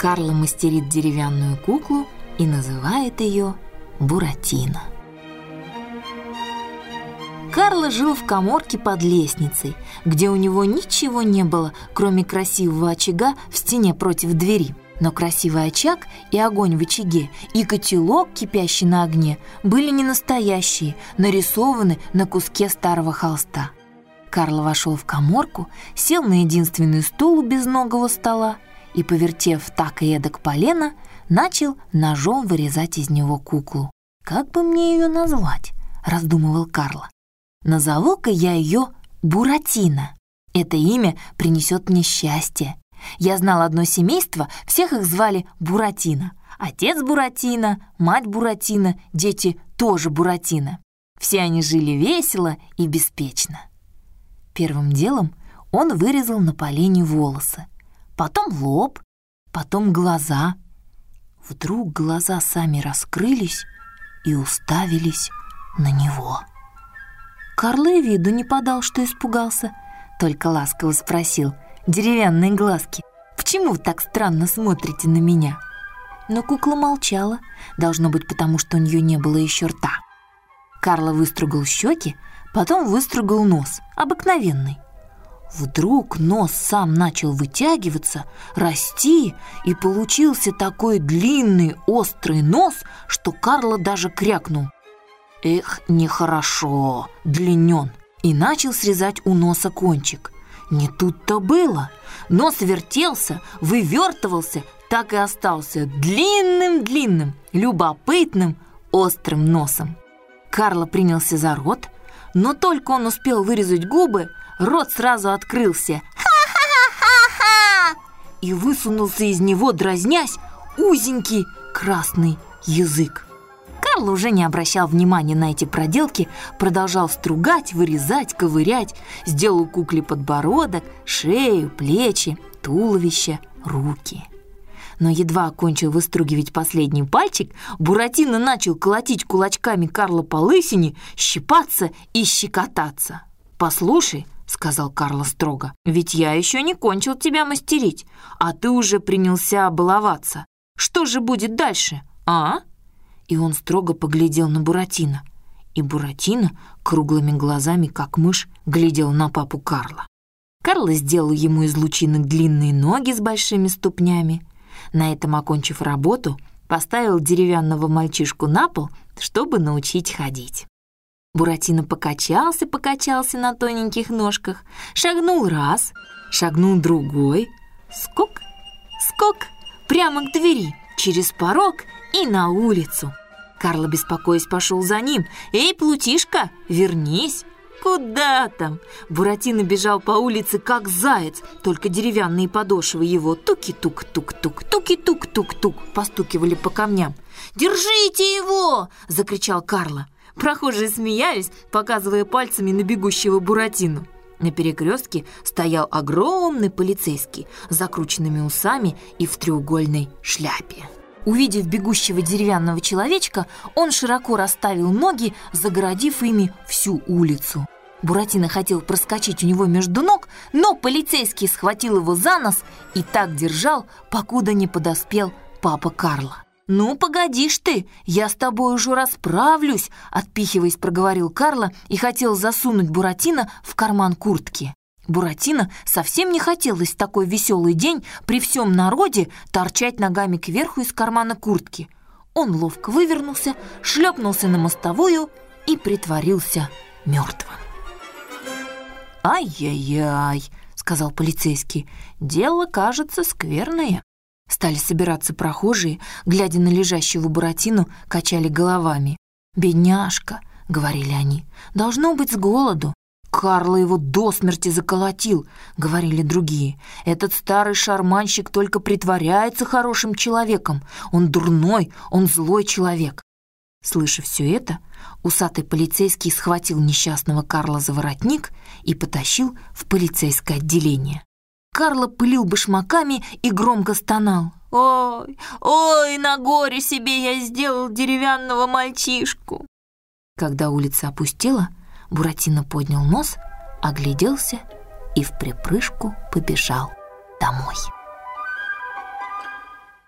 Карла мастерит деревянную куклу и называет ее Буратино. Карло жил в коморке под лестницей, где у него ничего не было, кроме красивого очага в стене против двери. Но красивый очаг и огонь в очаге, и котелок, кипящий на огне, были не настоящие, нарисованы на куске старого холста. Карло вошел в коморку, сел на единственный стул у безногого стола и, повертев так и эдак полено, начал ножом вырезать из него куклу. «Как бы мне ее назвать?» – раздумывал Карло. Назову-ка я ее Буратино. Это имя принесет мне счастье. Я знал одно семейство, всех их звали Буратино. Отец Буратино, мать Буратино, дети тоже Буратино. Все они жили весело и беспечно. Первым делом он вырезал на полене волосы, потом лоб, потом глаза. Вдруг глаза сами раскрылись и уставились на него. Карл и виду не подал, что испугался. Только ласково спросил, деревянные глазки, «Почему вы так странно смотрите на меня?» Но кукла молчала, должно быть, потому что у нее не было еще рта. Карла выстругал щеки, потом выстругал нос, обыкновенный. Вдруг нос сам начал вытягиваться, расти, и получился такой длинный острый нос, что Карла даже крякнул – Эх, нехорошо, длинен. И начал срезать у носа кончик. Не тут-то было. Нос вертелся, вывертывался, так и остался длинным-длинным, любопытным, острым носом. Карло принялся за рот, но только он успел вырезать губы, рот сразу открылся. «Ха-ха-ха-ха-ха!» И высунулся из него, дразнясь, узенький красный язык. Карл уже не обращал внимания на эти проделки, продолжал стругать, вырезать, ковырять, сделал кукле подбородок, шею, плечи, туловище, руки. Но едва окончил выстругивать последний пальчик, Буратино начал колотить кулачками Карла по лысине, щипаться и щекотаться. «Послушай», — сказал Карло строго, «ведь я еще не кончил тебя мастерить, а ты уже принялся баловаться. Что же будет дальше, а?» и он строго поглядел на Буратино. И Буратино круглыми глазами, как мышь, глядел на папу Карла. Карло сделал ему из лучинок длинные ноги с большими ступнями. На этом, окончив работу, поставил деревянного мальчишку на пол, чтобы научить ходить. Буратино покачался-покачался на тоненьких ножках, шагнул раз, шагнул другой, скок, скок, прямо к двери, через порог и на улицу. Карло, беспокоясь, пошел за ним. «Эй, Плутишка, вернись!» «Куда там?» Буратино бежал по улице, как заяц, только деревянные подошвы его туки-тук-тук-тук, туки-тук-тук-тук постукивали по камням. «Держите его!» – закричал Карло. Прохожие смеялись, показывая пальцами на бегущего Буратино. На перекрестке стоял огромный полицейский с закрученными усами и в треугольной шляпе. Увидев бегущего деревянного человечка, он широко расставил ноги, загородив ими всю улицу. Буратино хотел проскочить у него между ног, но полицейский схватил его за нос и так держал, покуда не подоспел папа Карла. «Ну, погодишь ты, я с тобой уже расправлюсь», отпихиваясь, проговорил Карло и хотел засунуть Буратино в карман куртки. Буратино совсем не хотелось в такой веселый день при всем народе торчать ногами кверху из кармана куртки. Он ловко вывернулся, шлепнулся на мостовую и притворился мертвым. «Ай-яй-яй», — сказал полицейский, — «дело, кажется, скверное». Стали собираться прохожие, глядя на лежащего Буратино, качали головами. «Бедняжка», — говорили они, — «должно быть с голоду. Карло его до смерти заколотил, говорили другие. Этот старый шарманщик только притворяется хорошим человеком. Он дурной, он злой человек. Слыша все это, усатый полицейский схватил несчастного Карла за воротник и потащил в полицейское отделение. Карло пылил башмаками и громко стонал. «Ой, ой, на горе себе я сделал деревянного мальчишку!» Когда улица опустела, Буратино поднял нос, огляделся и в припрыжку побежал домой.